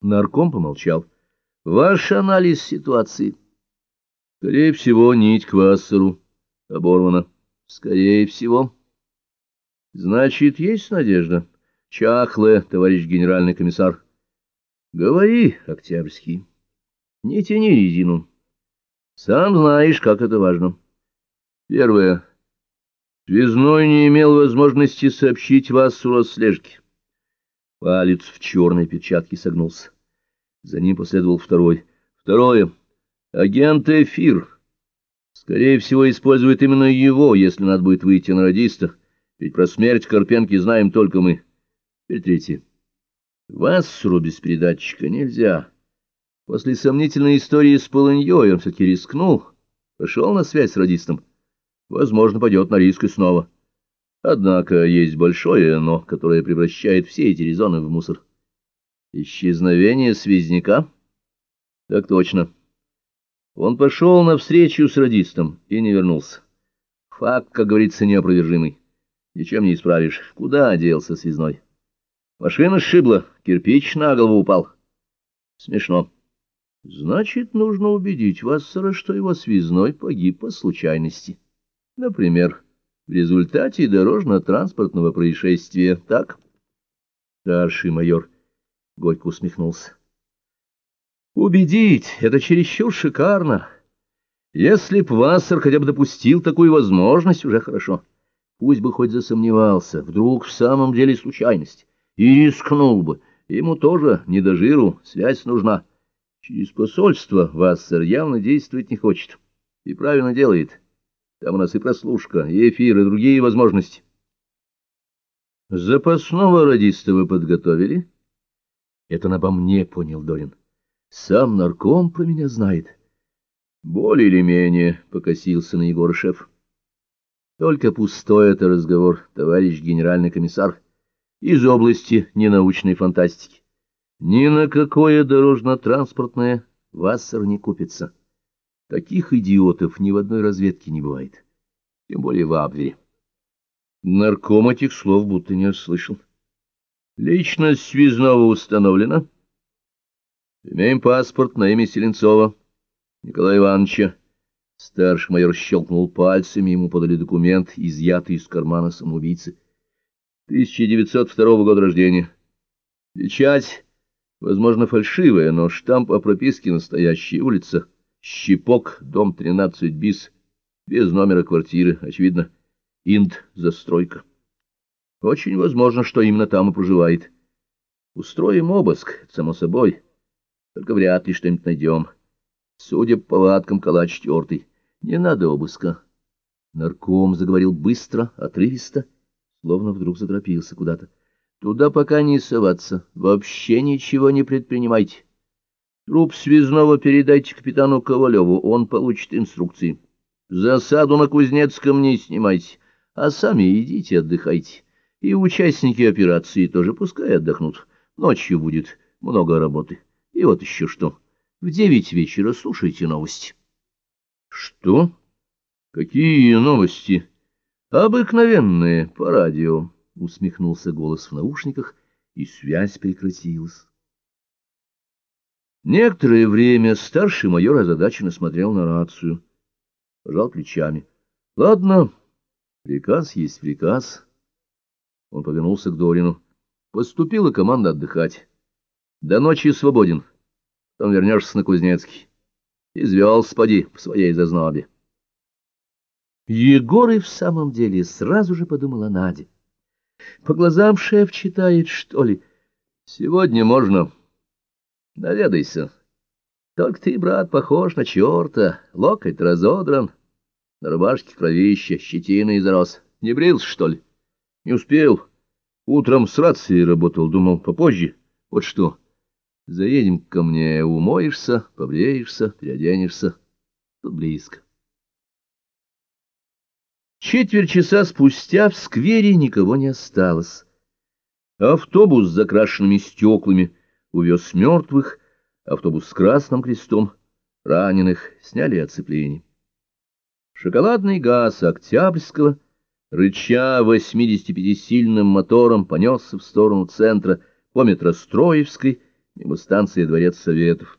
Нарком помолчал. Ваш анализ ситуации. Скорее всего, нить к Вассеру оборвана. Скорее всего. Значит, есть надежда. Чахлая, товарищ генеральный комиссар. Говори, Октябрьский. Не тяни резину. Сам знаешь, как это важно. Первое. Связной не имел возможности сообщить Вассу о слежке. Палец в черной перчатке согнулся. За ним последовал второй. Второе. Агент Эфир. Скорее всего, использует именно его, если надо будет выйти на радиста. Ведь про смерть Карпенки знаем только мы. Теперь третье. Вассеру без передатчика нельзя. После сомнительной истории с Полыньей он все-таки рискнул. Пошел на связь с радистом. Возможно, пойдет на риск и снова. Однако есть большое «но», которое превращает все эти резоны в мусор. Исчезновение связняка? Так точно. Он пошел навстречу с радистом и не вернулся. Факт, как говорится, неопровержимый. Ничем не исправишь. Куда делся связной? Машина сшибла, кирпич на голову упал. Смешно. Значит, нужно убедить Вассера, что его связной погиб по случайности. Например, в результате дорожно-транспортного происшествия, так? Старший майор горько усмехнулся. Убедить — это чересчур шикарно. Если б Вассер хотя бы допустил такую возможность, уже хорошо. Пусть бы хоть засомневался, вдруг в самом деле случайность, и рискнул бы. Ему тоже не до жиру, связь нужна. Через посольство Вассер явно действовать не хочет. И правильно делает. Там у нас и прослушка, и эфир, и другие возможности. Запасного радиста вы подготовили? Это он обо мне, понял Дорин. Сам нарком про меня знает. Более или менее, покосился на Егора шеф. Только пустой это разговор, товарищ генеральный комиссар, из области ненаучной фантастики. Ни на какое дорожно-транспортное Вассер не купится. Таких идиотов ни в одной разведке не бывает, тем более в Абвере. Нарком этих слов будто не услышал. Личность связного установлена. Имеем паспорт на имя Селенцова Николая Ивановича. Старший майор щелкнул пальцами, ему подали документ, изъятый из кармана самоубийцы. 1902 года рождения. Печать, возможно, фальшивая, но штамп о прописке настоящей улица — Щипок, дом 13 БИС, без номера квартиры, очевидно, Инд-застройка. Очень возможно, что именно там и проживает. Устроим обыск, само собой, только вряд ли что-нибудь найдем. Судя по повадкам, калач четвертый. Не надо обыска. Нарком заговорил быстро, отрывисто, словно вдруг заторопился куда-то. Туда пока не соваться, вообще ничего не предпринимайте. Труп связного передайте капитану Ковалеву, он получит инструкции. Засаду на Кузнецком не снимайте, а сами идите отдыхайте. И участники операции тоже пускай отдохнут. Ночью будет много работы. И вот еще что. В девять вечера слушайте новости. Что? Какие новости? Обыкновенные, по радио. Усмехнулся голос в наушниках, и связь прекратилась. Некоторое время старший майор озадаченно смотрел на рацию. Пожал плечами. — Ладно, приказ есть приказ. Он повернулся к Дорину. Поступила команда отдыхать. До ночи свободен. Потом вернешься на Кузнецкий. Извел, спади, в своей зазнобе. Егор и в самом деле сразу же подумал о Наде. По глазам шеф читает, что ли. Сегодня можно... Наведайся. Только ты, брат, похож на черта, локоть разодран, на рубашке кровище, щетина и зарос. Не брился, что ли? Не успел. Утром с рацией работал, думал, попозже. Вот что, заедем ко мне, умоешься, побреешься, переоденешься. Тут близко. Четверть часа спустя в сквере никого не осталось. Автобус с закрашенными стеклами — увез мертвых, автобус с красным крестом, раненых, сняли оцепление. Шоколадный газ Октябрьского, рыча 85-сильным мотором, понесся в сторону центра по метростроевской, Мимо станции Дворец Советов.